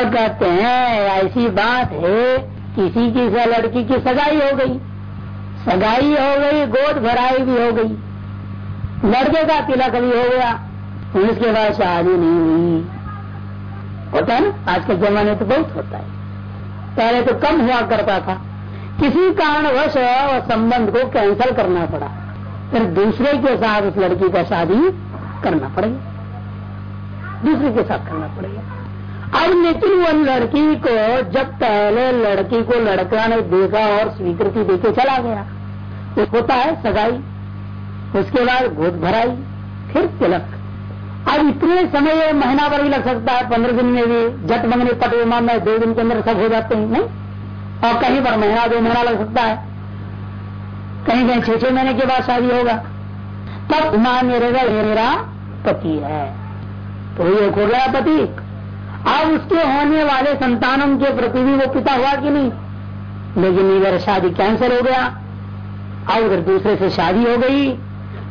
तो कहते हैं, ऐसी बात है, किसी की से लड़की की सगाई हो गई। सगाई हो गई, गोद भराई भी हो गई। लड़के का तिलक भी हो गया। उसके बाद शादी नहीं हुई। होता है ना, आज के जमाने तो बहुत होता है। पहले तो कम हुआ करता था। किसी कारणवश संबंध को कैंसिल करना पड़ा। फिर दूसरे के साथ उस लड़की का शादी करना पड़ेगा दूसरे के साथ करना पड़ेगा अब लेकिन वो लड़की को जब पहले लड़की को लड़का ने देखा और स्वीकृति देके चला गया तो होता है सगाई, उसके बाद गोद भराई, फिर तिलक। अब इतने समय महीना भर भी लग सकता है, पंद्रह दिन में भी, जट मंगने पट विमान में दो दिन के अंदर सब हो जाते हैं, नहीं? और कहीं पर महीना, दो महीना लग सकता है। कहीं कहीं छह छह महीने के बाद शादी होगा। तब मान्य रहेगा मेरा पति है। तो ये हो गया पति। अब उसके होने वाले संतानों के प्रति भी वो पिता हुआ कि नहीं? लेकिन इधर शादी कैंसिल हो गया और उधर दूसरे से शादी हो गई।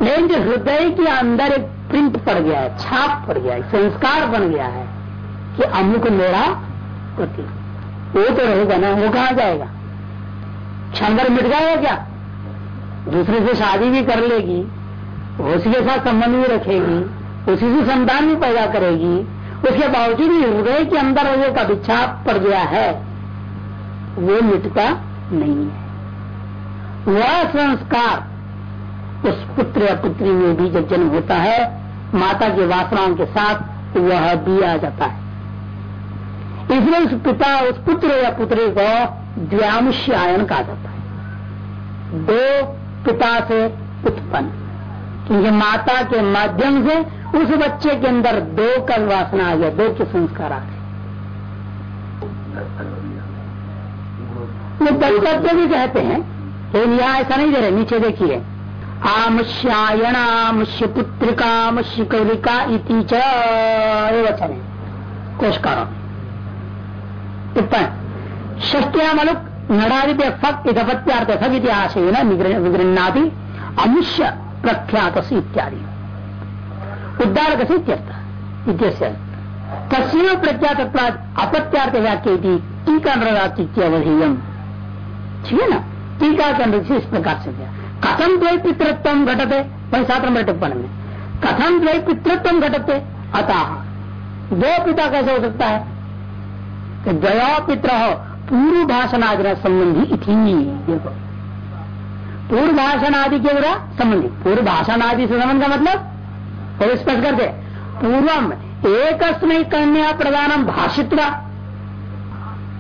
लेकिन जो हृदय के अंदर एक प्रिंट पड़ गया है, छाप पड़ गया है, संस्कार बन गया है कि अमुक मेरा पति। वो तो रहेगा ना, वो कहा जाएगा? भर मिट जाएगा क्या? दूसरे से शादी भी कर लेगी, उसी के साथ संबंध भी रखेगी, उसी से संतान भी पैदा करेगी उसके बावजूद भी हृदय के अंदर का विच्छाप पड़ गया है। वो मिटता नहीं है। वह संस्कार उस पुत्र या पुत्री में भी जब जन्म होता है। माता की वासनाओं के साथ वह भी आ जाता है। इसलिए उस पिता, उस पुत्र या पुत्री को द्व्यामुष्यायन कहा जाता है। दो पिता से उत्पन्न। क्योंकि माता के माध्यम से उस बच्चे के अंदर दो कल वासना आ गया दो के संस्कार आ गए वो भी कहते हैं, लेकिन यहाँ ऐसा नहीं दे रहे, नीचे देखिए। आमश्यायणामश्य पुत्रिकामश्य कविका इति वचन है। कोशकारों टिप्पणी ष्टिया मनुक, नड़ादित्य फक इधपत्यार्थ फक इतिहास विगृणादि अमुष्य प्रख्यात इत्यादि। उद्दारक से तस्वीर प्रख्यात अपत्यार्थ व्याख्या टीका नृत्यावधेयम ठीक है ना? टीका का इस प्रकार से दिया कथम द्वय पितृत्व घटते? सात नंबर टिप्पणी में कथम द्वय पितृत्व घटते? अतः। दो पिता कैसे हो सकता है? कि द्वया पित्र पूर्व भाषण आदि संबंधी इथी पूर्व भाषण आदि के द्वारा संबंधी। पूर्व भाषण आदि से संबंध का मतलब? और स्पष्ट करते पूर्वम एक कन्या प्रदान भाषित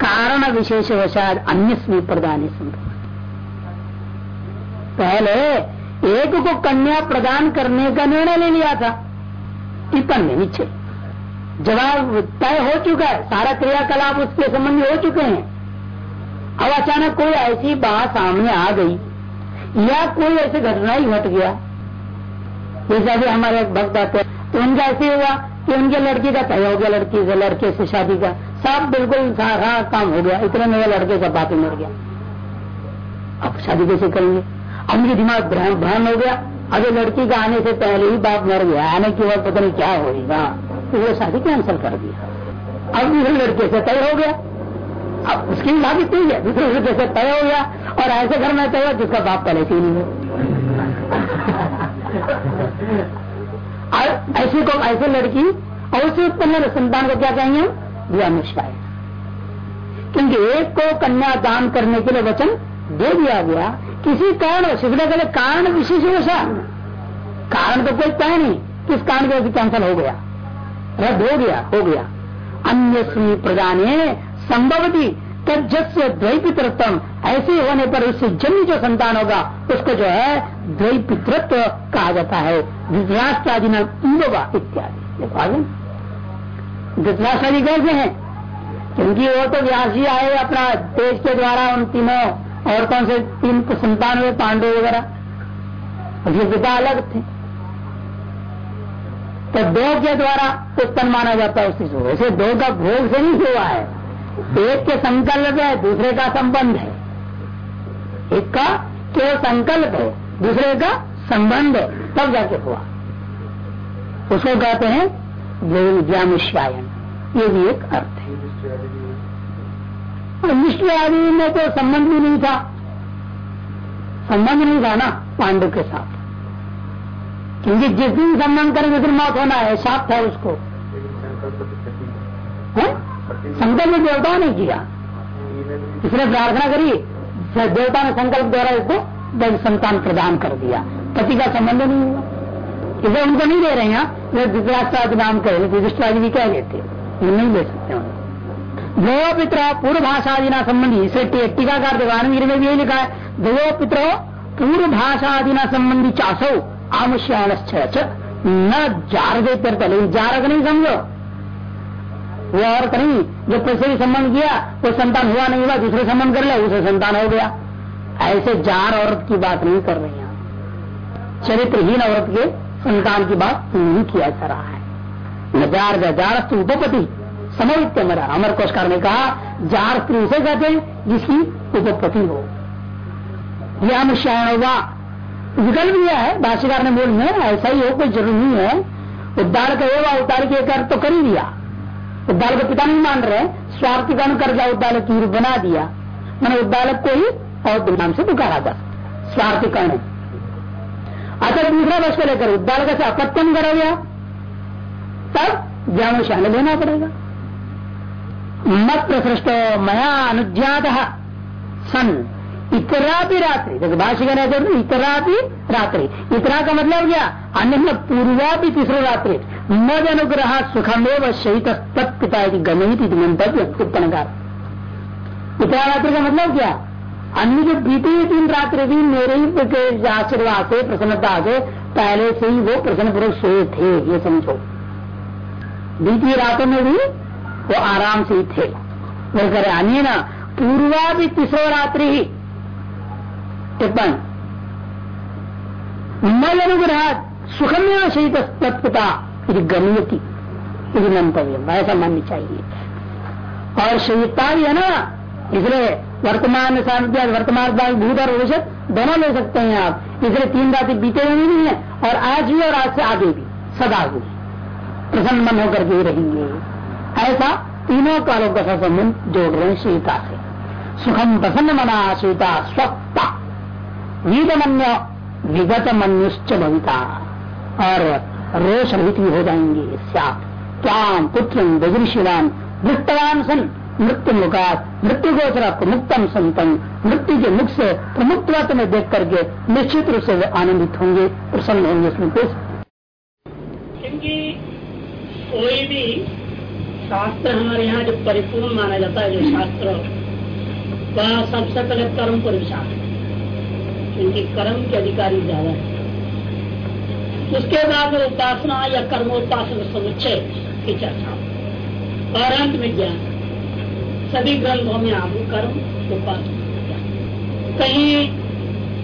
कारण विशेष वशाद अन्य प्रदान पहले एक को कन्या प्रदान करने का निर्णय ले लिया था, टिप्पण नीचे। जवाब तय हो चुका है, सारा क्रियाकलाप उसके संबंधी हो चुके हैं। अब अचानक कोई ऐसी बात सामने आ गई, या कोई ऐसी घटना ही घट गया जैसे अभी हमारे एक भक्त आते तो उनका ऐसे हुआ कि उनके लड़की का तय हो गया लड़की से लड़के से शादी का, सब बिल्कुल सारा काम हो गया। इतने में लड़के का बात मर गया। अब शादी कैसे करेंगे? उनके दिमाग भ्रम हो गया। अभी लड़की का आने से पहले ही बाप मर गया। आने के बाद पता नहीं क्या होगा। तो वो शादी कैंसिल कर दिया। अब दूसरे लड़के से तय हो गया। अब उसकी भी शादी है, दूसरे लड़के से तय हो गया। और ऐसे घर में तय हुआ जिसका बाप पहले से ही नहीं है। ऐसे को ऐसे लड़की और उससे उत्पन्न संतान को क्या कहेंगे? हम व्यामिष्टाय क्योंकि एक को कन्या दान करने के लिए वचन दे दिया गया। किसी कारण शिवड़ा के लिए कारण विशेष वैसा कारण तो कोई तय नहीं। किस कारण के वजह कैंसिल हो गया? रद्द हो गया हो गया। अन्य स्वी प्रदान संभवती तजस्य द्वैपितृत्व ऐसे होने पर उससे जन्म जो संतान होगा, उसको जो है द्वैपितृत्व कहा जाता है। धृतराष्ट्रादि नाम इत्यादि। देखो धृतराष्ट्रादि कैसे हैं? क्योंकि वो तो व्यास जी आए अपना देश के द्वारा उन तीनों औरतों से तीन संतान हुए, पांडव वगैरह। उसके पिता अलग थे। तो दो के द्वारा उत्पन्न माना जाता है उसी से। वैसे दो का भोग से नहीं हुआ है। एक के संकल्प है, दूसरे का संबंध है। एक का केवल संकल्प है। दूसरे का संबंध तब जाके हुआ। उसको कहते हैं व्यामुष्यायन ये भी एक अर्थ है। निष्ठ आदि में तो संबंध भी नहीं था। संबंध नहीं था ना पांडव के साथ। क्योंकि जिस दिन संबंध करेंगे, उस दिन मौत होना है साफ़ था उसको। संकल्प देवता ने किया। इसने प्रार्थना करी देवता ने संकल्प द्वारा इसको संतान प्रदान कर दिया। पति का संबंध नहीं हुआ। इसे उनको नहीं दे रहे हैं। धृतराष्ट्रादि नाम कहे युधिष्ठराज भी कह लेते नहीं ले सकते देवो पित्र, पूर्व भाषादि ना संबंधी, इसे टीकाकार देवानवीर में भी यही लिखा है। देवो पित्र, पूर्व भाषादि ना संबंधी चासो आमुष्याण न जार लेकिन जारक नहीं समझो। वो और कहीं, जो पैसे भी संबंध किया, वो संतान हुआ नहीं हुआ, दूसरे संबंध कर लिया, उसे संतान हो गया। ऐसे जार औरत की बात नहीं कर रही हैं। चरित्रहीन औरत के संतान की बात नहीं किया जा रहा है। न जार जार उपपति समवित्य मरा। अमर कोशकार ने कहा, जार स्त्री उसे कहते हैं जिसकी उपपति हो। यह अनुष्याण हुआ। विकल्प यह है, भाष्यकार ने बोल में ऐसा ही हो, कोई ज़रूरी नहीं है। उद्दार का होगा उतार के कर तो कर ही दिया। उद्दाल को पिता नहीं मान रहे स्वार्थ का कर जा उद्दालक की बना दिया। मैंने उद्दालक को ही और नाम से पुकारा जा स्वार्थी कर्ण अच्छा दूसरा वर्ष को लेकर उद्दालक से अपत्यम करा गया। तब ज्ञान लेना पड़ेगा। मत प्रसृष्ट, मया अनुज्ञात। सन इतरा भी रात्रि। देखो भाषी का इतरा भी रात्रि। इतरा का मतलब क्या? अन्य पूर्वा भी तीसरी रात्रि। मद अनुग्रह सुखमेव शहीत तत्पिता गणित मंतव्य टिप्पणकार इतरा रात्रि का मतलब क्या? अन्य जो बीती तीन रात्रि भी मेरे ही आशीर्वाद से प्रसन्नता से पहले से ही वो प्रसन्न पुरुष सोए थे, ये समझो। बीती रातों में भी वो आराम से ही थे। वो करे अन्य ना, पूर्वा भी तीसरो रात्रि ही। टिप्पण। मल अनुग्रह सुखमेव शहीद तत्पता गम्यति मंतव्य ऐसा माननी चाहिए। और शहीदता भी है ना इसलिए वर्तमान वर्तमान भूत और भविष्य दोनों ले सकते हैं आप। इसलिए तीन रातें बीते हुए नहीं है और आज भी और आज से आगे भी, सदा भी। प्रसन्न मन होकर के रहेंगे। ऐसा तीनों कालों का संबंध जोड़ रहे सीता से। सुखम प्रसन्न मना सीता स्वक्ता वीतमन्य विगत मनुष्च भविता। और रोष भी हो जाएँगे। क्या पुत्र बजरिशिवान मृत्यवान सन। मृत्यु मुखात, मृत्यु गोचर मुक्तम संतम मृत्यु के मुख से प्रमुक्त में देख करके निश्चित रूप से वे आनंदित होंगे, प्रसन्न होंगे उसमें कुछ। क्योंकि कोई भी शास्त्र हमारे यहाँ जो परिपूर्ण माना जाता है, जो शास्त्र वह सबसे पहले कर्म पर विचार क्योंकि कर्म के अधिकारी ज़्यादा है। उसके बाद उपासना या कर्मोपासना समुच्चय की चर्चा। और अंत में ज्ञान सभी ग्रंथों में आप कर्म उपासना कहीं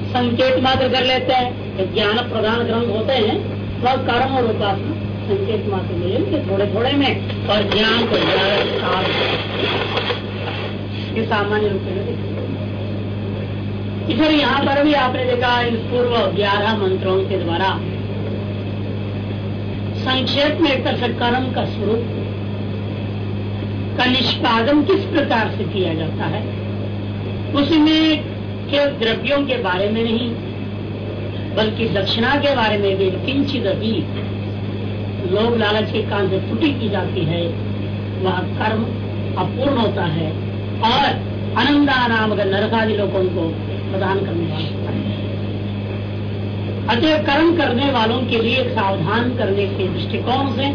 संकेत मात्र कर लेते हैं ज्ञान प्रधान ग्रंथ होते हैं वह कर्म और उपासना संकेत मात्र मिलेंगे थोड़े थोड़े में, और ज्ञान को ये सामान्य रूप में इसलिए यहाँ पर भी आपने देखा, इन पूर्व ग्यारह मंत्रों के द्वारा संक्षेप में एक तरह से कर्म का स्वरूप का निष्पादन किस प्रकार से किया जाता है? उसमें केवल द्रव्यों के बारे में नहीं, बल्कि दक्षिणा के बारे में भी किंचित भी लोग लालच के कान से त्रुटि की जाती है, वह कर्म अपूर्ण होता है और अनंदा नाम अगर नरकादि लोगों को प्रदान करने वाला होता है। अतः कर्म करने वालों के लिए सावधान करने के दृष्टिकोण से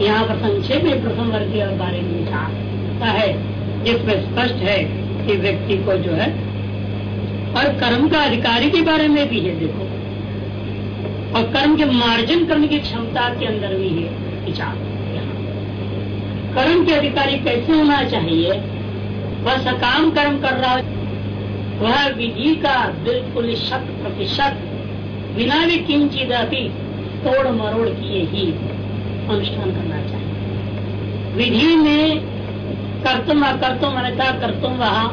यहाँ पर संक्षेप में प्रथम वर्ग के बारे में विचार है, जिसमें स्पष्ट है कि व्यक्ति को जो है, और कर्म का अधिकारी के बारे में भी है, देखो। और कर्म के मार्जन करने की क्षमता के अंदर भी है, विचार कर्म के अधिकारी कैसे होना चाहिए? वह सकाम कर्म कर रहा वह विधि का बिल्कुल शत प्रतिशत, बिना भी किंचित अभी तोड़ मरोड़ किए ही अनुष्ठान करना चाहिए। विधि में कर्तुम अकर्तुम अन्यथा कर्तुम वहा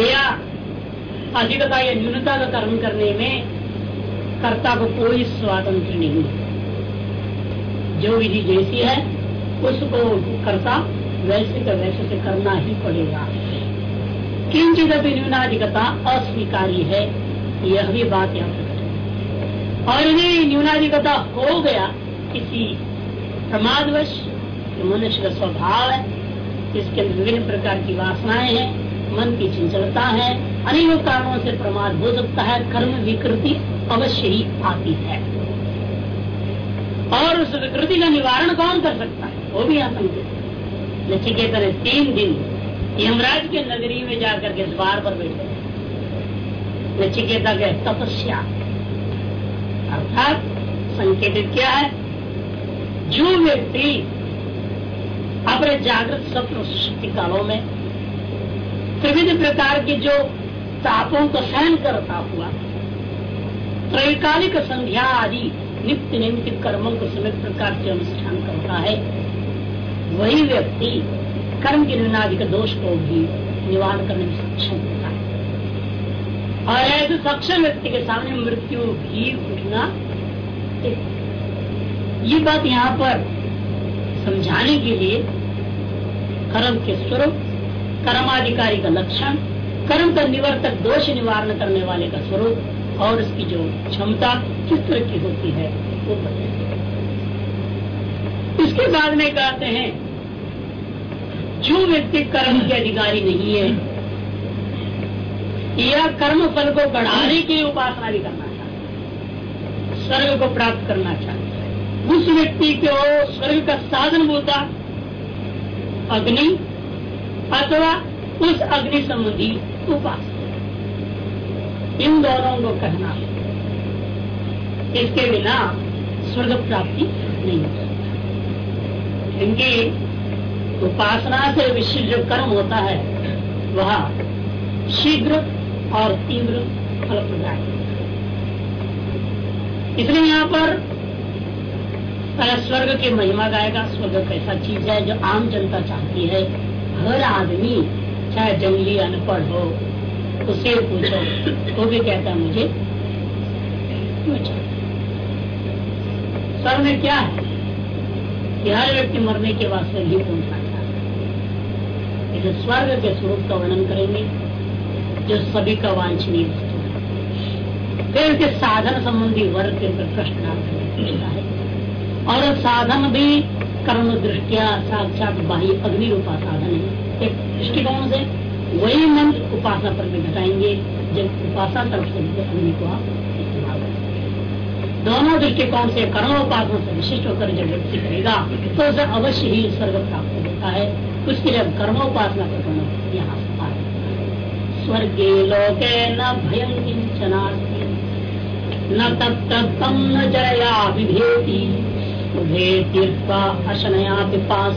या अधिकता या न्यूनता का कर्म करने में कर्ता को कोई स्वातंत्र नहीं जो विधि जैसी है, उसको करता वैसे का वैसे से करना ही पड़ेगा। किंचित भी न्यूनाधिकता अस्वीकारी है, यह भी बात यहाँ पर। और यदि न्यूनाधिकता हो गया किसी प्रमादवश मनुष्य का स्वभाव है, इसके विभिन्न प्रकार की वासनाएँ हैं, मन की चंचलता है, अनेकों कारणों से प्रमाद हो सकता है, कर्म विकृति अवश्य ही आती है। और उस विकृति का निवारण कौन कर सकता है? वो भी संकेत नचिकेता ने तीन दिन यमराज के नगरी में जाकर के द्वार पर बैठे। नचिकेता के तपस्या। अर्थात संकेतित क्या है? जो व्यक्ति अपने जागृत स्वप्न सुशक्ति कालों में विविध प्रकार के जो तापों को सहन करता हुआ, त्रैकालिक संध्या आदि नित्य निमित्त कर्मों को समय प्रकार से अनुष्ठान करता है, वही व्यक्ति कर्म के निनादिक दोष को भी निवारण करने में सक्षम होता है। और ऐसे सक्षम व्यक्ति के सामने मृत्यु भी उठना ये बात यहाँ पर समझाने के लिए कर्म के स्वरूप, कर्माधिकारी का लक्षण, कर्म का निवर्तक दोष निवारण करने वाले का स्वरूप और उसकी जो क्षमता किस तरह की होती है, वो बताएँगे। इसके बाद में कहते हैं, जो व्यक्ति कर्म के अधिकारी नहीं है, या कर्म फल को बढ़ाने के उपासना भी करना चाहता है, स्वर्ग को प्राप्त करना चाहता उस व्यक्ति को स्वर्ग का साधन बोलता, अग्नि अथवा उस अग्नि संबंधी उपासना इन दोनों को कहना, इसके बिना स्वर्ग प्राप्ति नहीं हो क्योंकि उपासना से विशिष्ट जो कर्म होता है, वह शीघ्र और तीव्र फल प्रदाय इसलिए यहाँ पर स्वर्ग की महिमा गाएगा स्वर्ग कैसा चीज़ है जो आम जनता चाहती है? हर आदमी, चाहे जंगली, अनपढ़ हो, उसे पूछो, वो भी कहता मुझे स्वर्ग में क्या है? कि हर व्यक्ति मरने के बाद से नहीं पहुँचना चाहता है स्वर्ग के स्वरूप का वर्णन करेंगे, जो सभी का वांछनीय वस्तु है। फिर उसके साधन संबंधी वर्ग के प्रश्न है। और साधन भी कर्म दृष्टिया साक्षात बाह्य अग्नि रूपा साधन है। एक दृष्टिकोण से वही मंत्र उपासना पर भी घटाएँगे जब उपासना तरफ़ से अग्नि को आप इस्तेमाल दोनों दृष्टिकोण से कर्म उपासना से विशिष्ट होकर जब व्यक्ति करेगा तो उसे अवश्य ही स्वर्ग प्राप्त होता है। उसके लिए कर्मोपासना का कर्म यहाँ स्वर्गे लोके न भयं किंचना न तत्तम न जया विभेति अशनया पिपास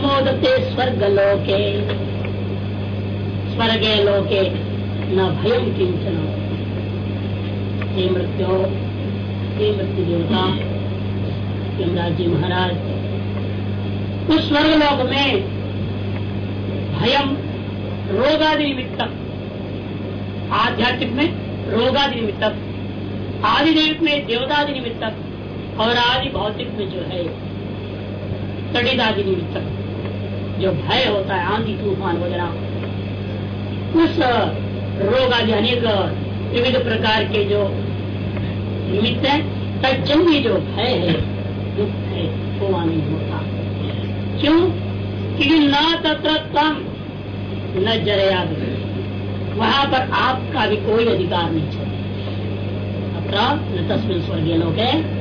मोदते स्वर्ग लोके स्वर्गे लोके न भयम किंचन हे मृत्यु हे मृत्यु देवता यमराज जी महाराज, उस स्वर्ग लोक में भयम रोगादि आध्यात्मिक में रोगादि आदि देविक में देवतादि निमित्तक और आदि भौतिक में जो है तड़ित आदि निमित्त जो भय होता है, आंधी, तूफ़ान वगैरह, उस रोग आदि अनेक विविध प्रकार के जो निमित्त है तजन्य जो भय है, दुख है, वो वहाँ होता। क्यों? क्योंकि न तत्र तम, न जरयाद। वहाँ पर आपका भी कोई अधिकार नहीं चलता अत्र न तस्वीर स्वर्गीय लोग है।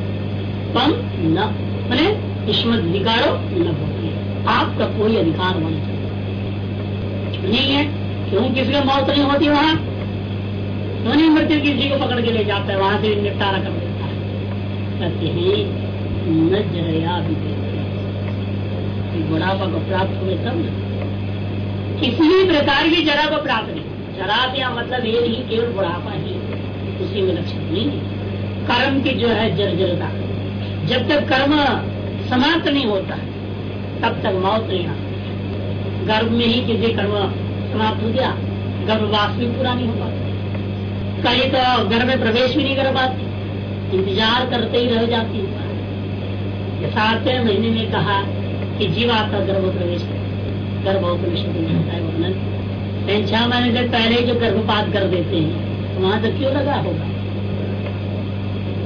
तम न मैंने न आपका कोई अधिकार वहाँ नहीं है, क्यों किसी मौत नहीं होती वहाँ? क्यों नहीं मृत्यु किसी को पकड़ के ले जाता है? वहाँ से निपटारा कर देता है। कहते हैं न जरया भी बुढ़ापा को प्राप्त हुए तब किसी भी प्रकार की जरा को प्राप्त नहीं। जरा या मतलब ये नहीं, केवल बुढ़ापा ही उसी में लक्षण नहीं कर्म की जो है, जर्जरता। जब तक कर्म समाप्त नहीं होता, तब तक मौत नहीं आती। गर्भ में ही किसी कर्म समाप्त हो गया, गर्भवास भी पूरा नहीं हो पाता कहीं तो घर में प्रवेश भी नहीं कर पाती, इंतज़ार करते ही रह जाती है। सातवें महीने में कहा कि जीवात्मा गर्भ प्रवेश गर्भोपनिष होता है वर्णन। छह महीने से पहले जो गर्भपात कर देते हैं, वहाँ तक क्यों लगा होगा?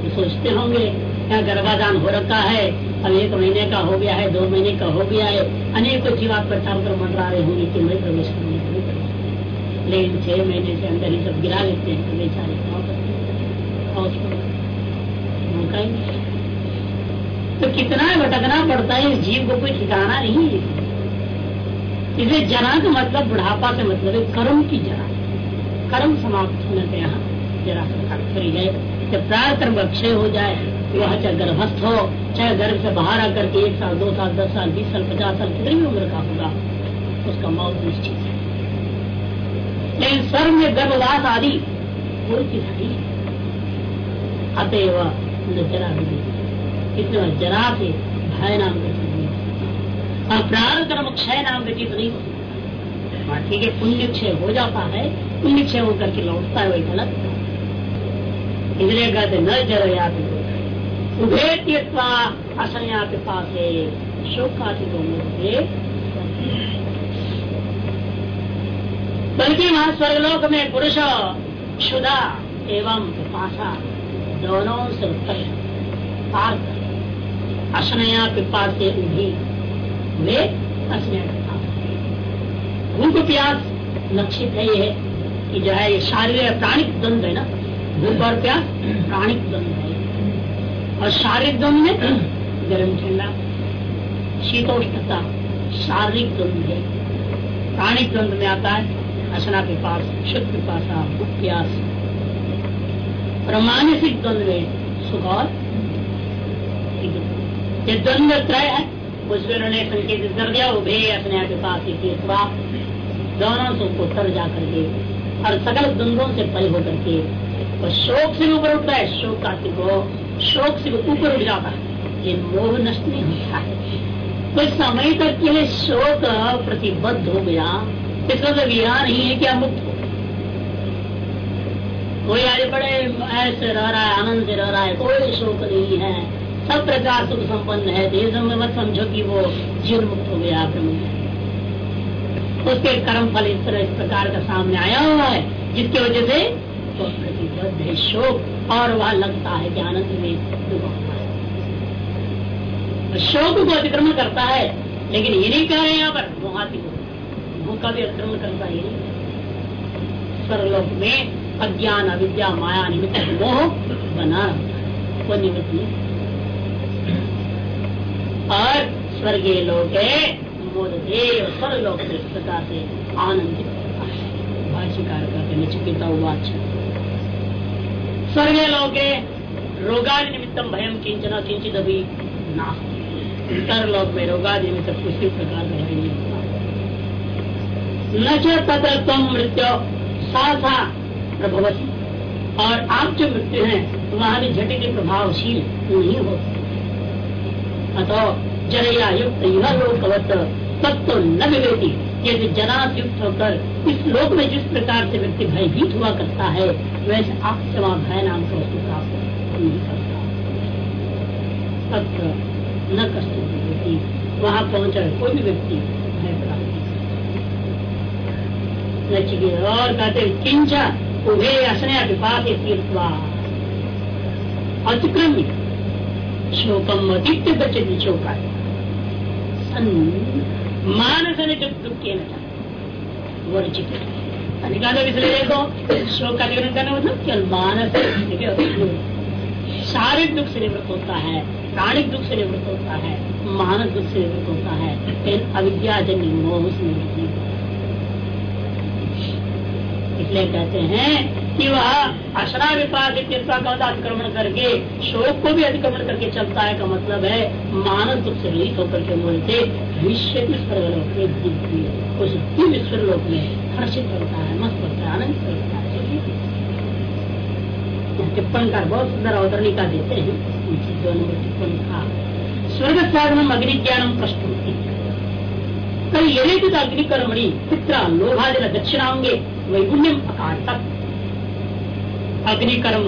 तो सोचते होंगे यहाँ गर्भाधान हो रखा है। अब एक महीने का हो गया है, दो महीने का हो गया है। अनेक जीवात्मा पर मंडरा रहे होंगे कि मैं प्रवेश करने के लिए लेकिन छह महीने से अंदर ही सब गिरा लेते हैं बेचारे तो कितना भटकना पड़ता है इस जीव को, कोई ठिकाना नहीं है। इसे जना का मतलब बुढ़ापा से मतलब है कर्म की जरा। कर्म समाप्त होने से यहाँ जरा जब प्रार कर्म अक्षय हो जाए वह चाहे गर्भस्थ हो चाहे गर्भ से बाहर आकर के एक साल, दो साल, दस साल, बीस साल, पचास साल कितनी भी उम्र का होगा, उसका मौत निश्चित है। लेकिन स्वर्ग में गर्भवास आदि चीज़ नहीं अतएव जरा भी इसलिए जरा से भय नाम का चीज़ नहीं और प्राण कर्म क्षय नाम का चीज़ नहीं हो, ठीक है, पुण्य क्षय हो जाता है, पुण्य क्षय होकर के लौटता है वही गलत। इसलिए कहते न जर याद उभे असन्या का बल्कि वहाँ स्वर्गलोक में पुरुष क्षुदा एवं पासा दोनों से उत्तर पार्थ अशनया पिपा से उठी वे भूख प्यास लक्षित है ये कि जो है शारीरिक प्राणिक द्वंद है ना? भूख और प्यास, प्राणिक द्वंद है। और शारीरिक द्वंद में गर्म ठंडा। शीतोष्णता शारीरिक द्वंद है प्राणिक द्वंद में आता है। असना के पास, शुद्ध भूख प्यास और मानसिक द्वंद में सुख और ये द्वंद्व त्रय है उसमें उन्होंने संकेत कर दिया उभे अपने आप के पास दोनों से तर जा करके और सकल द्वंद्वों से परे होकर के वो शोक से ऊपर उठता है, शोक का को शोक से ऊपर उठ जाता है। ये मोह नष्ट नहीं होता है। कुछ समय तक के लिए शोक प्रतिबद्ध हो गया। इसका तो विहार नहीं है क्या मुक्त हो। कोई आज बड़े ऐसे रह रहा है, आनंद से रह रहा है, कोई शोक नहीं है। सब प्रकार सुख संपन्न है। देश में मत समझो कि वो जीवन मुक्त हो गया उसके कर्म फल इस तरह इस प्रकार का सामने आया हुआ है, जिसकी वजह से तो है शोक और वह लगता है कि आनंद में डूबा हुआ है। शोक को अतिक्रमण करता है, लेकिन ये नहीं कह रहे यहाँ पर, मोहाती को। मुँह का भी अतिक्रमण करता है नहीं। सर्वलोक में अज्ञान, अविद्या, माया, निमित्त, मोह बना रहता है। वो निमित्त नहीं। और स्वर्गीय लोग मोदेव स्वर्ग लोग इस प्रकार से आनंदित भाष्यकार करते नचिकेता उवाच स्वर्गीय लोग रोगादि निमित्तम भयम किंचना किंचित अभी ना लोग में रोगादि निमित्त किसी प्रकार का भय नहीं होता न तम मृत्यु साधा प्रभवती। और आप जो मृत्यु है वहाँ भी झटित प्रभावशील नहीं होती अतो जनया युक्त यह लोकवत तत्व न विवेदी यदि जनास युक्त होकर इस लोक में जिस प्रकार से व्यक्ति भयभीत हुआ करता है वैसे वहाँ भय नाम का वस्तु प्राप्त। नहीं करता तत्व न कष्ट वहाँ पहुँच कोई भी व्यक्ति भय प्राप्त और कहते किंचा उभे असनया विपात तीर्थवा। अतिक्रम्य। शोकम अतिथ्य बचती शोका मानस ने जब दुख के वर्जित शोक का मतलब मानस शारीरिक दुख से निवृत्त होता है प्राणिक दुख से निवृत्त होता है मानस दुख से निवृत्त होता है लेकिन अविद्याजन्य मोह से निवृत्त इसलिए कहते हैं कि वह अशरा विपाक का अतिक्रमण करके शोक को भी अतिक्रमण करके चलता है का मतलब है मानव दुख से रहित होकर के बोलते विश्व उस विश्व लोक में हर्षित होता है, मस्त होता है, आनंद होता है टिप्पण का बहुत सुंदर अवतरणिका देते हैं टिप्पण का स्वर्ग साधन अग्नि ज्ञान प्रस्तुति। कल यदि अग्निकर्मणि पिता दक्षिणांगे वैगुण्यम अकाटक अग्नि कर्म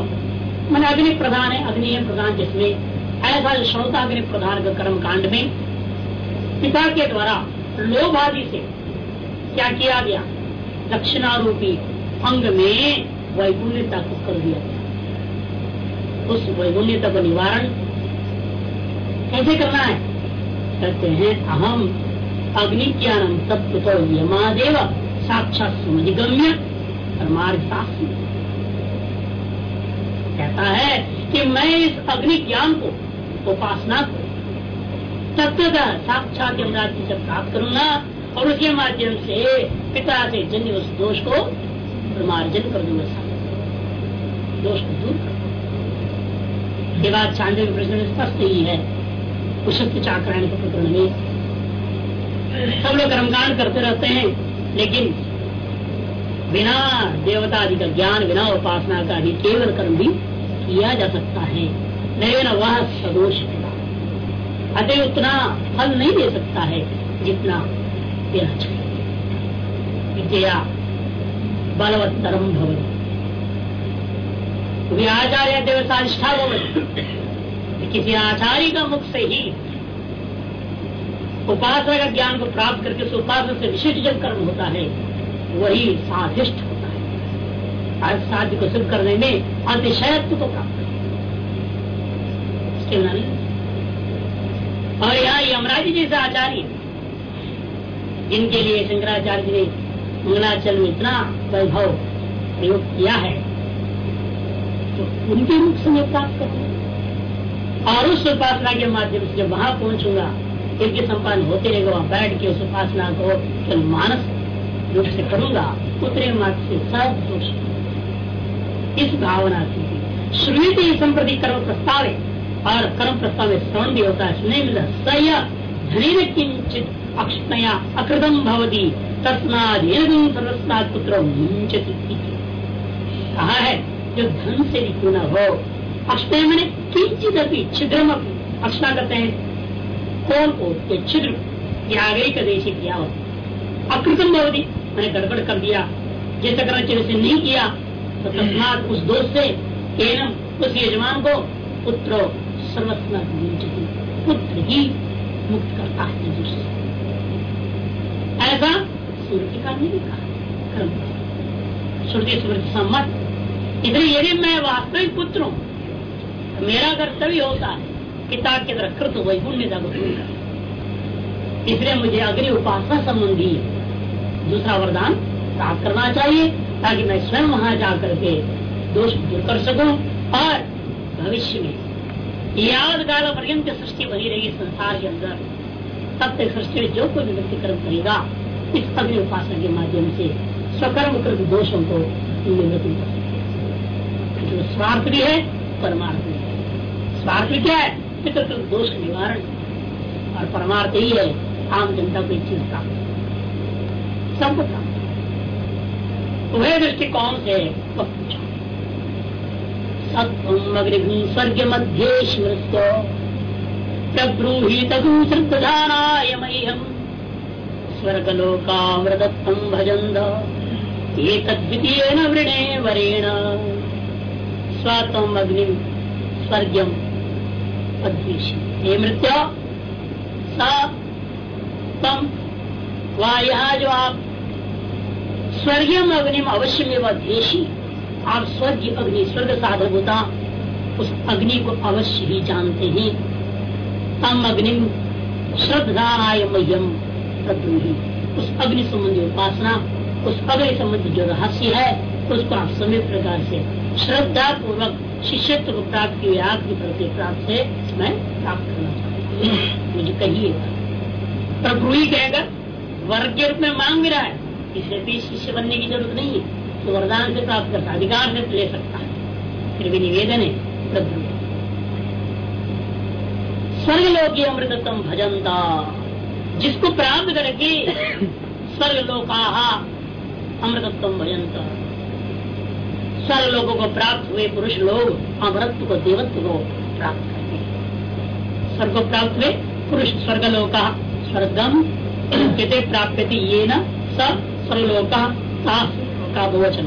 मैंने अग्नि प्रधान है, अग्नि प्रधान जिसमें ऐसा श्रोता अग्नि प्रधान कर्म कांड में पिता के द्वारा लोभ आदि से क्या किया गया? दक्षिणारूपी अंग में वैगुण्यता को कर दिया गया। उस वैगुण्यता का निवारण कैसे करना है? कहते हैं अहम अग्नि ज्ञानम तत्व तो यमादेव साक्षात समझगम्य परमार्थास्म। कहता है कि मैं इस अग्नि ज्ञान को, उपासना को तत्वतः साक्षात यमराज से प्राप्त करूँगा। और उसके माध्यम से पिता से जन्य उस दोष को प्रमार्जन कर दूँगा दोष को दूर कर ये बात चांदे प्रश्न स्पष्ट ही है कुशक्त चाक्रायण के प्रकरण में। सब लोग कर्मकांड करते रहते हैं, लेकिन बिना देवता आदि का ज्ञान, बिना उपासना का भी केवल कर्म भी किया जा सकता है। लेकिन वह सदोष अतः उतना फल नहीं दे सकता है जितना विद्या बलवत्तरम भवन आचार्य देवताधिष्ठा भवन किसी आचार्य का मुख से ही उपासना का ज्ञान को प्राप्त करके उस उपासना से विशिष्ट जब कर्म होता है, वही साधिष्ट होता है। साध्य को सिद्ध करने में अतिशयत्व को प्राप्त और यहाँ यमराज जैसे आचार्य जिनके लिए शंकराचार्य ने मंगलाचल में इतना वैभव प्रयोग किया है तो उनके मुख से मैं प्राप्त करूँगा और उस उपासना के माध्यम से जब वहाँ पहुंचूँगा, यज्ञ संपन्न होते रहेगा, वहाँ बैठ के उस उपासना को केवल मानस रूप से करूँगा उतरे मात्र से सब दोष इस भावना की श्रुति संप्रति कर्म प्रस्ताव और कर्म प्रस्ताव में श्रवण भी होता है, सुनने मिलता सय धनी किंचित अक्षतया अकृतम भवती। तस्मादीन सर्वस्नाथ पुत्र कहा है, जो धन से क्यों न हो। अक्षय मैंने किंचित अभी छिद्रम अक्षना करते हैं कौन को ये छिद्र त्यागे का देश किया हो। अकृतम भवती, मैंने गड़बड़ कर दिया। जैसा करना चाहिए उसे नहीं किया तो तस्मात उस दोष से केनम उस यजमान को पुत्र सर्वस्ना पुत्र ही मुक्त करता है दूसरे ऐसा सूर्य का नहीं कहा श्रुति स्मृति सम्मत इधर यदि मैं वास्तविक पुत्र हूँ तो मेरा कर्तव्य होता है पिता के तरह कृत वैगुण्यता को दूर इसलिए मुझे अग्नि उपासना संबंधी दूसरा वरदान प्राप्त करना चाहिए ताकि मैं स्वयं वहाँ जाकर के दोष दूर कर सकूँ और भविष्य में याद काल पर्यंत सृष्टि बनी रहेगी संसार के अंदर तक सृष्टि में जो कोई व्यक्ति कर्म करेगा, इस अग्नि उपासना के माध्यम से स्वकर्म कृत दोषों को निवृत्ति कर सकते स्वार्थ भी है, परमार्थ भी है। स्वार्थ क्या है? पितृ दोष निवारण। और परमार्थ ही है, आम जनता को चीज़ प्राप्त सबको प्राप्त वह दृष्टिकोण से पूछा। अग्नि स्वर्ग मध्य स्मृत प्रब्रूहि तदु श्रद्धानाय मह्यम स्वर्गलोकामृतत्वं भजन्द एतद्वितीयेन वृणे वरेण। स्वात्वम् अग्निम् स्वर्गम् हे मृत्यु तम यहाँ जो आप स्वर्गीय अग्नि में अवश्य में आप स्वर्गीय अग्नि स्वर्ग साधक होता उस अग्नि को अवश्य ही जानते हैं। तम अग्नि श्रद्धानाय मह्यम तद्रोही। उस अग्नि संबंधी उपासना, उस अग्नि संबंधी जो रहस्य है, उसको आप समय प्रकार से श्रद्धा पूर्वक शिष्यत्व को प्राप्त की आपकी प्रति प्राप्त से मैं प्राप्त करना चाहता हूँ। मुझे कहिए, प्रभु ही कहेगा वर्ग के रूप में मांग रहा है। इसे भी शिष्य बनने की ज़रूरत नहीं है। तो वरदान से प्राप्त करता, अधिकार से ले सकता है। फिर भी निवेदन है, प्रभु स्वर्ग लोग अमृतत्म भजनता। जिसको प्राप्त करके स्वर्ग लोका अमृतत्व भजनता। स्वर्ग लोगों को प्राप्त हुए पुरुष लोग अमृत को, देवत्व को प्राप्त करते हैं। स्वर्ग प्राप्त हुए पुरुष स्वर्ग लोग स्वर्गम कहते प्राप्त ये न सब स्वर्ग का बहुवचन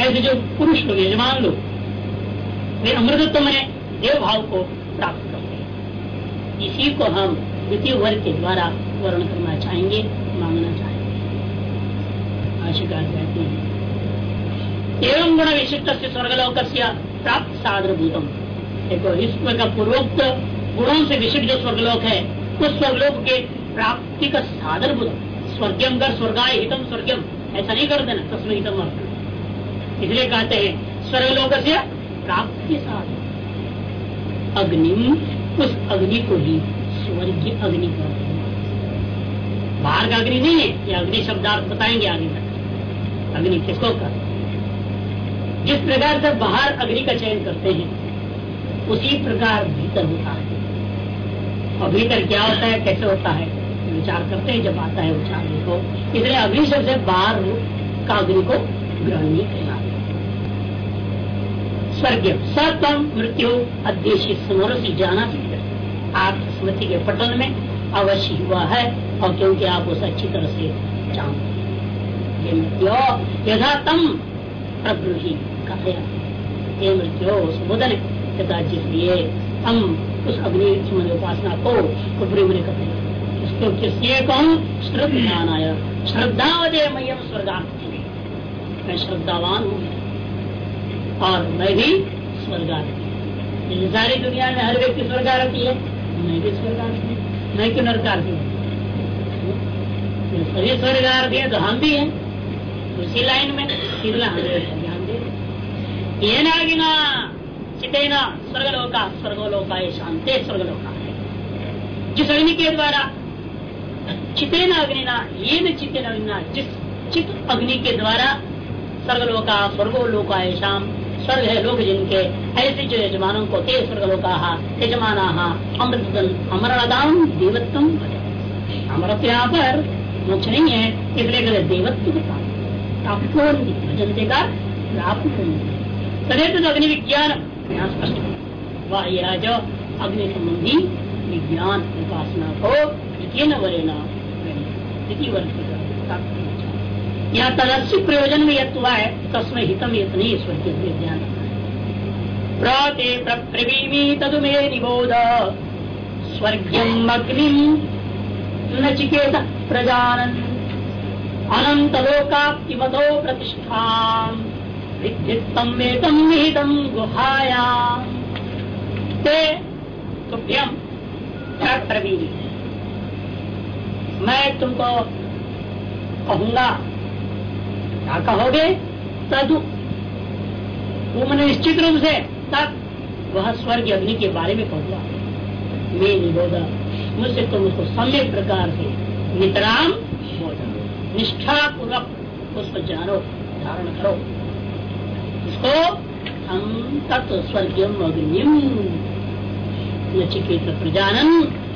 ऐसे जो पुरुष लोग, यजमान लोग, वे अमृतत्व में देव भाव को हैं इसी को हम द्वितीय वर्ग के द्वारा वर्ण करना चाहेंगे, मांगना चाहेंगे। आशिकार कहते हैं। एवं गुण विशिष्ट से स्वर्गलोक प्राप्त साधन भूतम देखो इसमें का पूर्वोक्त गुणों से विशिष्ट जो स्वर्गलोक है, उस स्वर्गलोक के प्राप्ति का साधन भूतम स्वर्गम कर स्वर्गाय हितम स्वर्गम। ऐसा नहीं कर देना तस्वीर हितम इसलिए कहते हैं स्वर्गलोक से प्राप्ति साधन अग्नि उस अग्नि को ही स्वर्ग की अग्नि कहते हैं बाहर का अग्नि नहीं है, ये अग्नि शब्दार्थ बताएँगे आगे तक। अग्नि किसको कहते जिस प्रकार से बाहर अग्नि का चयन करते हैं, उसी प्रकार भीतर होता है। और भीतर क्या होता है, कैसे होता है, विचार करते हैं, जब आता है विचार को। इसलिए अग्नि शब्द से बाहर का अग्नि को ग्रहण नहीं करना स्वर्ग सतम मृत्यु अध्यक्ष समरसी जाना आप स्मृति के पटन में अवश्य हुआ है और क्योंकि आप उसे अच्छी तरह से जानते हैं। मृत्यु यथा तम प्रब्रूही कथया। ये मृत्यु संबोधन तथा जिसलिए हम उस अग्नि संबंध उपासना को प्रभु में कहते इसको किसलिए कहूँ मयम स्वर्गार्थी। मैं श्रद्धावान हूँ। और मैं भी स्वर्गार्थी सारी दुनिया में हर व्यक्ति स्वर्गार्थी है। मैं भी स्वर्गार्थी मैं क्यों नरकार्थी हूँ? सभी स्वर्गार्थी है तो हम भी हैं। उसी लाइन में हमें ध्यान दे। ये ना चितेना स्वर्गलोका स्वर्गलोका शांति स्वर्गलोका जिस अग्नि के द्वारा चितेना अग्निना ये न चितेन जिस चित अग्नि के द्वारा, स्वर्गलोका, स्वर्गोलोका शाम स्वर्ग है लोग जिनके, ऐसे जो यजमानों को ते स्वर्गलोका, यजमाना अमृत अमरदाम देवत्व अमृत यहाँ पर मोक्ष नहीं है, इसलिए कहते देवत्व प्राप्त भजन का प्राप्त। तदेत तो अग्नि विज्ञान स्पष्ट वह यह जो अग्नि संबंधी विज्ञान, उपासना को न वरेना यहाँ तदस्य प्रयोजन में यत्व है, तस्में हितम यत्न ईश्वर के ज्ञान प्रते प्रवीमी तदुमे निबोध। स्वर्गम अग्नि नचिकेत प्रजानन। अनंत लोकाप्तिमतो प्रतिष्ठा विद्युतम वेतम निहितम गुहायाम। ते तुभ्यम प्रवीण मैं तुमको कहूँगा क्या कहोगे तदु मैंने निश्चित रूप से तब वह स्वर्ग अग्नि के बारे में कहूँगा मैं निबोधा मुझसे तुम उसको सम्यक प्रकार से नितराम निष्ठा पूर्वक उसको जानो धारण करो। इसको हम तत्व स्वर्गीय अग्निम। नचिकेत प्रजानन,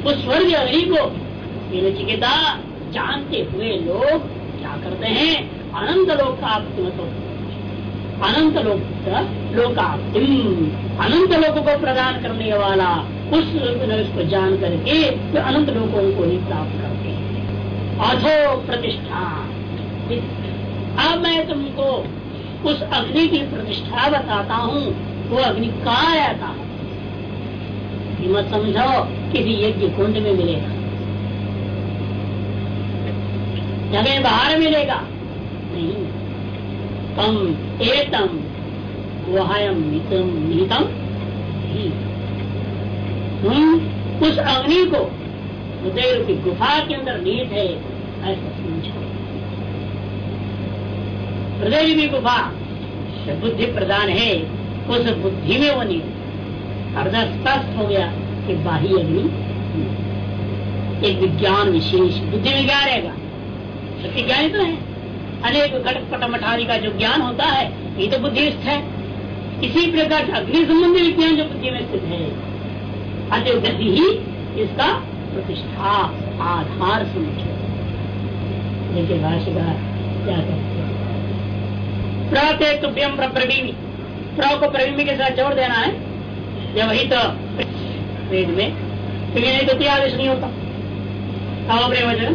उस स्वर्ग अग्नि को। ये नचिकेता जानते हुए लोग क्या करते हैं? अनंत लोक का अनंत लोक लोकाप्तिम अनंत लोगों को प्रदान करने वाला उस को जान करके तो अनंत लोगों को ही प्राप्त करते हैं। अथो प्रतिष्ठा। अब मैं तुमको उस अग्नि की प्रतिष्ठा बताता हूँ। वो अग्नि कहा रहता है? मत समझो किसी यज्ञ कुंड में मिलेगा। जगह बाहर मिलेगा। नहीं। तम एतम वहायम हम उस अग्नि को हृदय रूपी गुफा के अंदर नीत है, ऐसा समझो। हृदय की गुफा बुद्धि प्रदान है, उस बुद्धि में वो नीत हृदय स्पष्ट हो गया कि बाही अग्नि एक विज्ञान विशेष, बुद्धि में क्या रहेगा? सत्य ज्ञान तो है। अनेक घटपट मठारी का जो ज्ञान होता है, ये तो बुद्धिस्ट है। इसी प्रकार अग्नि संबंधी विज्ञान जो बुद्धि में स्थित है अतः बुद्धि ही इसका प्रतिष्ठा, आधार समझो। देखिए भाष्यकार क्या कहते हैं। प्रते तुभ्यम प्र को प्रवीमी के साथ जोड़ देना है। जब वही तो वेद में, क्योंकि नहीं तो आदेश नहीं होता। प्रयोजन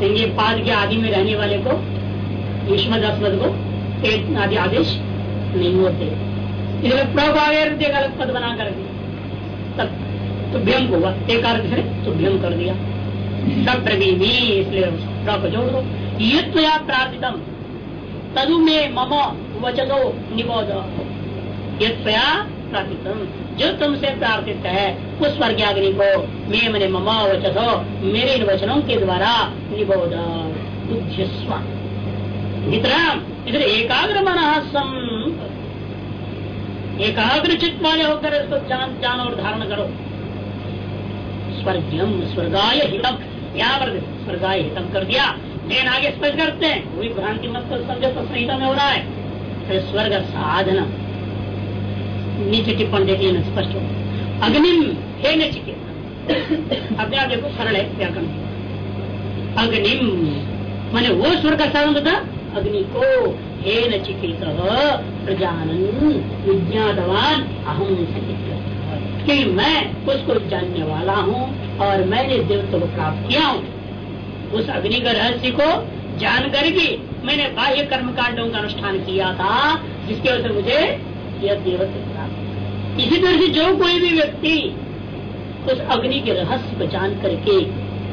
तो ये पाद के आदि में रहने वाले को युष्मद को एक आदि आदेश नहीं होते इसलिए बना करके तब तुभ्यम को एक अर्थ तुभ्यम कर दिया। जोड़ दो। तदु में मम वचदो निबोध। ये त्वया प्रार्थितम। जो तुमसे प्रार्थित है, उस स्वर्गाग्नि को मैं मैंने मम वचो मेरे इन वचनों के द्वारा निबोध। बुद्धिस्व इतना, इधर एकाग्र मन सम एकाग्र चित्त वाले होकर इसको जान जान और धारण करो। स्वर्गम स्वर्गाय हितम। यहाँ पर स्वर्गाय हितम कर दिया। लेकिन आगे स्पष्ट करते हैं वही भ्रांति मत समझो तो संहिता में हो रहा है। फिर स्वर्ग साधन। नीचे टिप्पण देखिए ना स्पष्ट हो। अग्निम, हे नचिकेत। अपने आप देखो, सरल है, व्याकरण। अग्निम, मैंने वो स्वर्ग का साधन था अग्नि को हे नचिकेत प्रजानन, विज्ञातवान अहम कि मैं उसको जानने वाला हूँ और मैंने देवत्व को प्राप्त किया हूँ। उस अग्नि का रहस्य को जान करके मैंने बाह्य कर्म कांडों का अनुष्ठान किया था, जिसके वजह से मुझे यह देवत्व प्राप्त इसी तरह से जो कोई भी व्यक्ति उस अग्नि के रहस्य को जान करके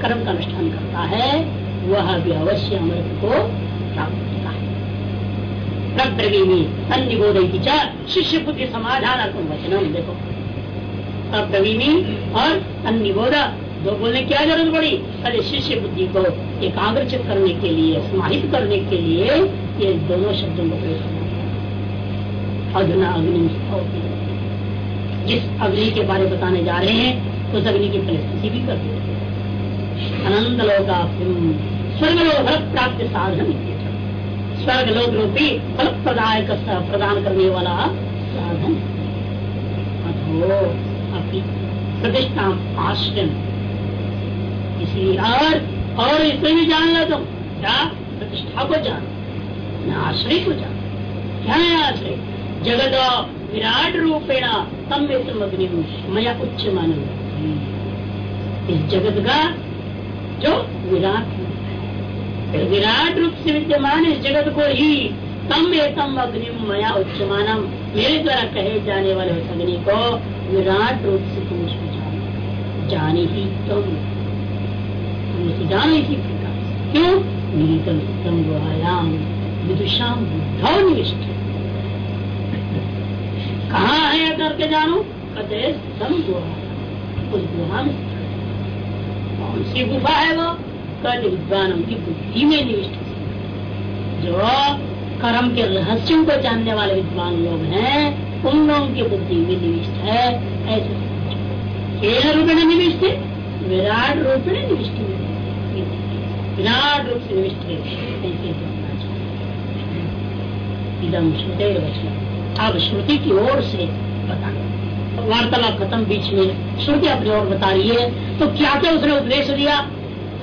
कर्म का अनुष्ठान करता है, वह भी अवश्य अमृत को प्राप्त प्रब्रवीमी अन्निबोधि शिष्य बुद्धि समाधान वचनम देखो। अब्रवीमी और अन्निबोध दो बोलने क्या ज़रूरत पड़ी। अरे शिष्य बुद्धि को एकाग्रचित करने के लिए, समाहित करने के लिए ये दोनों शब्दों को प्रयोग करना। अधुना अग्नि जिस अग्नि के बारे में बताने जा रहे हैं, उस अग्नि की परिस्थिति भी कर अनंत लोका स्वर्ग लोग प्राप्त साधन स्वर्ग लोक रूपी फल प्रदायक प्रदान करने वाला साधन। अथो प्रतिष्ठा आश्रम इसलिए और और इसमें भी जान लो तुम। क्या? प्रतिष्ठा को जान। आश्रय को जान। क्या है आश्रय? जगत विराट रूपेण तम अग्नि मया उच्च मानव इस जगत का जो विराट विराट रूप से विद्यमान इस जगत को ही तम एतम अग्नि मया उच्चमानम मेरे द्वारा कहे जाने वाले उस अग्नि को विराट रूप से तुम उसको जानो। जाने ही तुम। तुम उसे जानो इसी प्रकार क्यों? निहितम तम गुहायाम विदुषाम बुद्धौ निविष्ट कहा है करके जानो? कहते तम गुहा उस गुहा में। कौन सी गुफा है वो? कहते विद्वान उनकी बुद्धि में निविष्ट जो कर्म के रहस्यों को जानने वाले विद्वान लोग हैं, उन लोगों की बुद्धि में निविष्ट है। ऐसे केन रूप में निविष्ट है, विराट रूप में निविष्ट विराट रूप से निविष्ट है। अब श्रुति की ओर से बता वार्तालाप खत्म बीच में। श्रुति अपनी ओर बता रही है। तो क्या क्या उसने उपदेश दिया?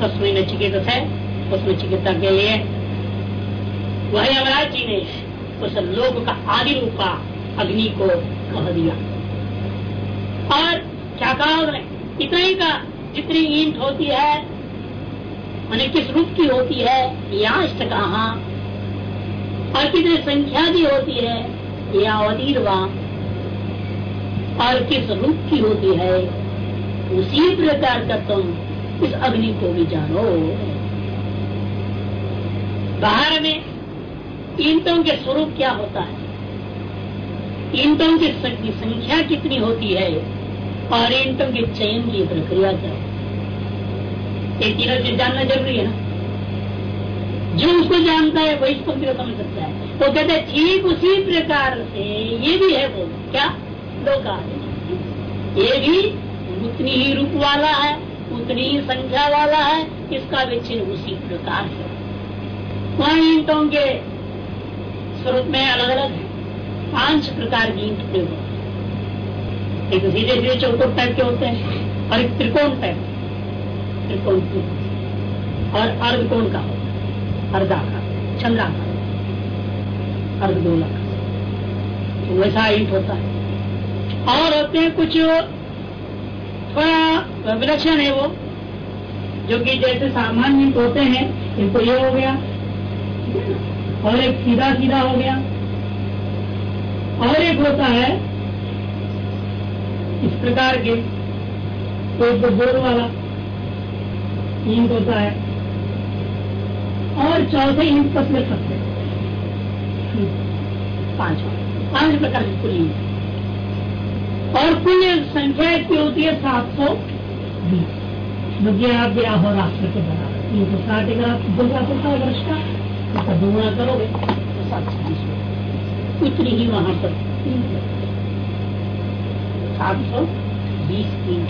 तस्वीर नचिकेत है उस नचिकेता के लिए वही अमराज जी ने उस लोक का आदि रूपा अग्नि को कह दिया। और क्या कहा उन्होंने इतना ही का जितनी ईंट होती है मैंने किस रूप की होती है याष्ट कहा और कितनी संख्या की होती है, या अदीरवा और किस रूप की होती है, उसी प्रकार का तुम उस अग्नि को भी जानो। बाहर में ईंटों के स्वरूप क्या होता है? ईंटों की संख्या कितनी होती है? और ईंटों के चयन की प्रक्रिया क्या है? तीनों चीज़ जानना ज़रूरी है ना? जो उसको जानता है, वही इसको समझ सकता है। वो तो कहते हैं, ठीक उसी प्रकार से ये भी है वो। क्या? लोग ये भी उतनी ही रूप वाला है। उतनी संख्या वाला है, इसका भी चिन्ह उसी प्रकार है। वहाँ ईंटों के स्वरूप में अलग अलग है। पाँच प्रकार की ईंट प्रयोग एक तो सीधे सीधे चौकोट टाइप के होते हैं और एक त्रिकोण टाइप त्रिकोण और अर्धकोण का अर्धा का। चंद्रा का। अर्धगोला का तो वैसा ईट होता है। और होते हैं कुछ थोड़ा विलक्षण है वो जो कि जैसे सामान्य होते हैं इनको ये हो गया और एक सीधा सीधा हो गया। और एक होता है इस प्रकार के एक तो बोर वाला ईंट होता है। और चौथे ईंट पतले पतले पाँच पाँच प्रकार की कुल ईंट। और कुल संख्या इसकी होती है सात सौ बीस। भी हो राष्ट्र के बराबर तीन सौ साठ आप दुर्गा पड़ता है वर्ष का उसका दोगुना करोगे तो सात सौ बीस उतनी ही वहाँ पर सात सौ बीस तीन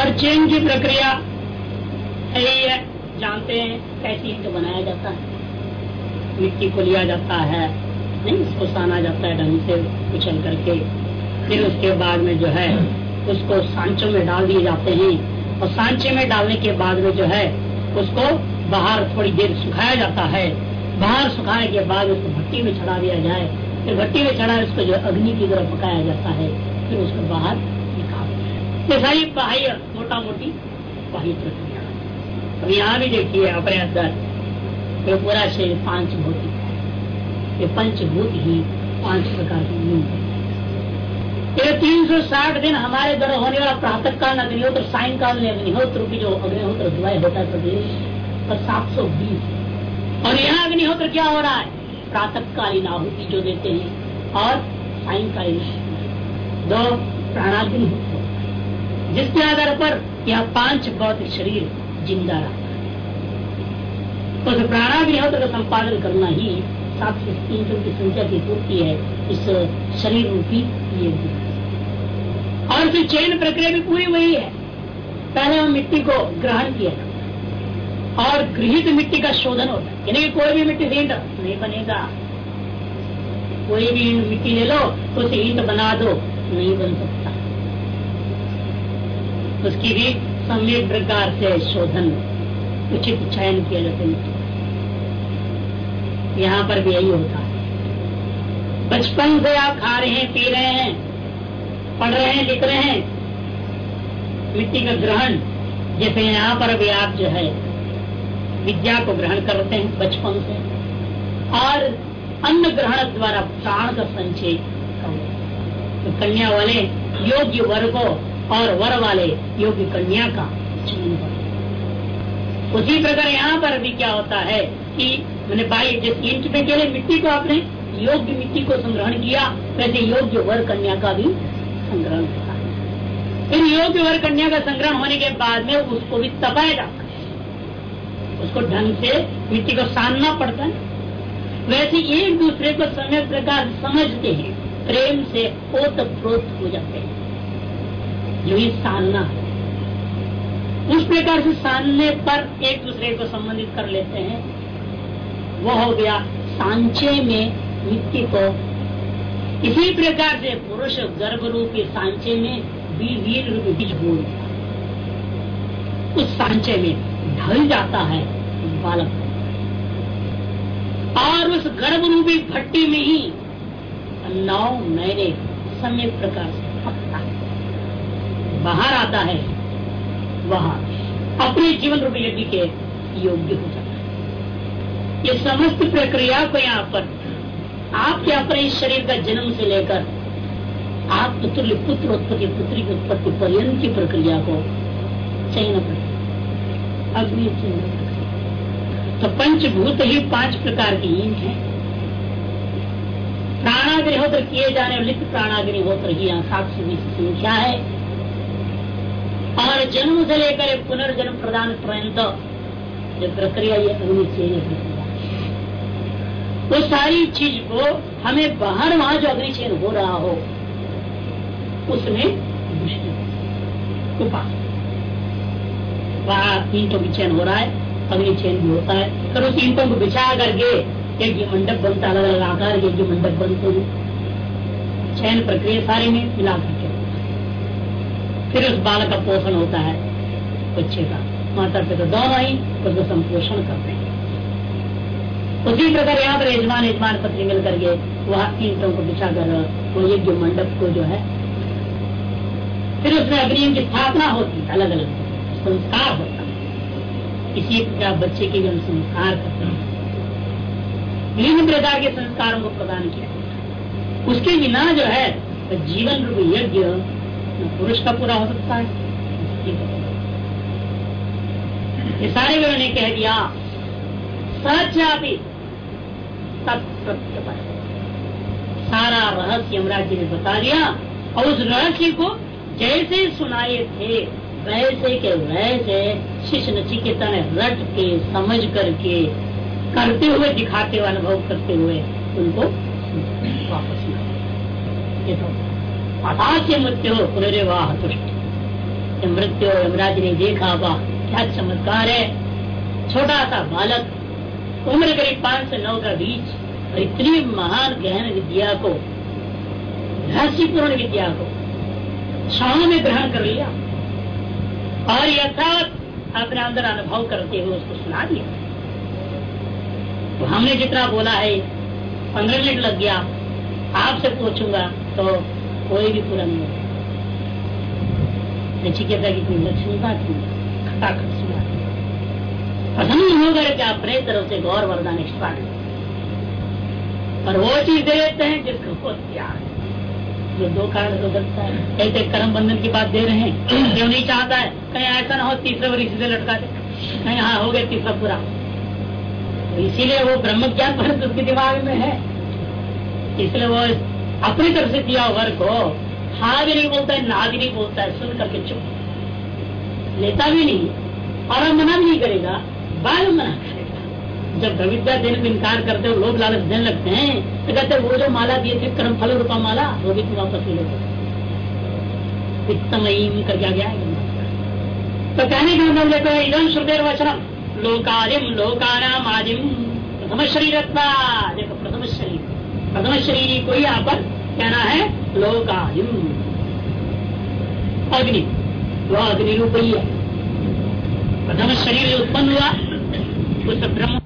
और चेन की प्रक्रिया यही है जानते हैं कैसी ईंट बनाया जाता है। मिट्टी को लिया जाता है। नहीं, उसको साना जाता है ढंग से कुचल करके। फिर उसके बाद में जो है, उसको सांचों में डाल दिए जाते हैं। और सांचे में डालने के बाद में जो है, उसको बाहर थोड़ी देर सुखाया जाता है। बाहर सुखाने के बाद उसको भट्टी में चढ़ा दिया जाए। फिर भट्टी में चढ़ा उसको जो अग्नि की तरफ़ पकाया जाता है, फिर उसको बाहर निकाल बाह्य मोटा मोटी बाह्य प्रक्रिया। अब यहाँ भी देखिए, अपने अंदर पूरा शरीर पाँच भौतिक है ये पंचभूत ही पाँच प्रकार की नींद है। ये तीन सौ साठ दिन हमारे द्वारा होने वाला प्रातः काल अग्निहोत्र सायकाल में अग्निहोत्र की जो अग्निहोत्र दुआई होता है प्रदेश और सात सौ बीस। और यहाँ अग्निहोत्र क्या हो रहा है? प्रातःकालीन आहुति जो देते हैं, और सायकालीन दो प्राणाग्नि जिसके आधार पर यह पाँच भौतिक शरीर ज़िंदा रहता है। तो प्राणाग्निहोत्र का संपादन करना ही सात सौ तीन की संख्या की पूर्ति है, इस शरीर रूपी ये और फिर चयन प्रक्रिया भी पूरी वही है। पहले हम मिट्टी को ग्रहण किया और गृहित मिट्टी का शोधन होता है। यानी कोई भी मिट्टी नहीं बनेगा। कोई भी मिट्टी ले लो तो उसे ईंट बना दो, नहीं बन सकता। उसकी भी सम्यक प्रकार से शोधन, उचित चयन किया जाता है। यहाँ पर भी यही होता। है बचपन से आप खा रहे हैं, पी रहे हैं, पढ़ रहे हैं, लिख रहे हैं, मिट्टी का ग्रहण, जैसे यहाँ पर भी आप जो है, विद्या को ग्रहण करते हैं बचपन से। और अन्न ग्रहण द्वारा प्राण का संचय तो कन्या वाले, योग्य वर को और वर वाले, योग्य कन्या का चयन उसी प्रकार यहाँ पर भी क्या होता है कि मैंने बाई जिस इंच में केवल मिट्टी को आपने योग्य मिट्टी को संग्रहण किया, वैसे योग्य वर कन्या का भी संग्रहण फिर योग्य वर कन्या का संग्रहण होने के बाद में उसको भी तपाया जाता है। उसको ढंग से मिट्टी को सानना पड़ता है। वैसे एक दूसरे को समय प्रकार समझते हैं, प्रेम से ओत प्रोत हो जाते हैं। जो ये सानना है। उस प्रकार से सानने पर एक दूसरे को संबंधित कर लेते हैं। वो हो गया सांचे में मिट्टी को। इसी प्रकार से पुरुष गर्भ रूपी सांचे में वीर रूपी बीज बोल उस सांचे में ढल जाता है बालक। और उस गर्भ रूपी भट्टी में ही नौ महीने समय प्रकार से पकता है। बाहर आता है, वह अपने जीवन रूपी यज्ञ के योग्य हो। ये समस्त प्रक्रिया को यहाँ पर। आपके अपने इस शरीर का जन्म से लेकर आप तुल्य पुत्र उत्पत्ति पुत्री की उत्पत्ति पर्यंत की प्रक्रिया को चयन अग्नि तो पंचभूत ही पाँच प्रकार की ईंट है। प्राणाग्निहोत्र किए जाने लिप्त प्राणाग्निहोत्र ही यहाँ सात सौ बीस संख्या है। और जन्म से लेकर पुनर्जन्म प्रदान पर्यंत जो प्रक्रिया ये अग्नि चयन प्रक्रिया वो सारी चीज़ को हमें बाहर, वहाँ जो अग्नि चयन हो रहा हो, उसमें वहाँ ईंटों की चयन हो रहा है अग्नि चयन भी होता है। फिर उस ईंटों को बिछा करके एक ये मंडप बनता अलग अलग आकार जो मंडप बनते हैं, चयन प्रक्रिया सारे में मिला करके। फिर उस बालक का पोषण होता है, बच्चे का। माता पिता दोनों ही उसको संपोषण करते हैं। उसी प्रकार यहाँ पर यजमान यजमान पत्नी मिल करके वह ईंटों को बिछा कर वो यज्ञ मंडप को जो है, फिर उसमें अग्नियम की स्थापना होती है अलग अलग संस्कार होता है। इसी प्रकार बच्चे के हम संस्कार करते हैं। विभिन्न प्रकार के संस्कारों को प्रदान किया उसके बिना जो है, जीवन रूप यज्ञ पुरुष का पूरा हो सकता है ये सारे लोगों ने कह दिया सचापी सारा रहस्य यमराज जी ने बता दिया और उस रहस्य को जैसे सुनाए थे, वैसे के वैसे शिष्य नचिकेता ने रट के, समझ करके, करते हुए, दिखाते हुए, अनुभव करते हुए उनको वापस असाध्य मृत्यु पुनर्वाह मृत्यु यमराज ने देखा, वाह, क्या चमत्कार है। छोटा सा बालक उम्र करीब पाँच से नौ का बीच, और इतनी महान गहन विद्या को, रहस्यपूर्ण विद्या को क्षण में ग्रहण कर लिया। और यथावत अपने अंदर अनुभव करते हुए उसको सुना दिया। तो हमने जितना बोला है, पंद्रह मिनट लग गया। आपसे पूछूँगा तो कोई भी पूरा नहीं होगा। नचिकेता की कोई लक्ष्मीता थी खटाखट नहीं होगा कि अपने तरफ़ से गौर वरदान एक्स्ट्रा और वो चीज़ दे देते हैं जिसको है जो दो कारण तो करता है। ऐसे कर्म बंधन की बात दे रहे हैं। क्यों नहीं चाहता है, कहीं ऐसा ना हो तीसरे वर्ष से लटका दे। कहीं हाँ हो गया तीसरा पूरा। तो इसीलिए वो ब्रह्म ज्ञान पर उसके दिमाग में है। इसलिए वो अपनी तरफ़ से दिया वर्ग को हाँ भी नहीं बोलता है ना भी नहीं बोलता है सुन करके चुप। लेता भी नहीं, और मना भी नहीं करेगा। बाद मना जब विद्या देने में इनकार करते हो लोग लालच देने लगते हैं तो कहते वो जो माला दिए थे, कर्म फल रूपा माला, वो भी तुम वापस ले तो कहने का मतलब देखो इधम श्रुदेर वचनम, लोकादिम, लोकानाम आदिम, प्रथम शरीर देखो, प्रथम शरीर। प्रथम शरीर को ही यहाँ पर कहना है, लोकादिम। अग्नि। वह अग्नि रूप ही है। प्रथम शरीर उत्पन्न हुआ उस ब्रह्म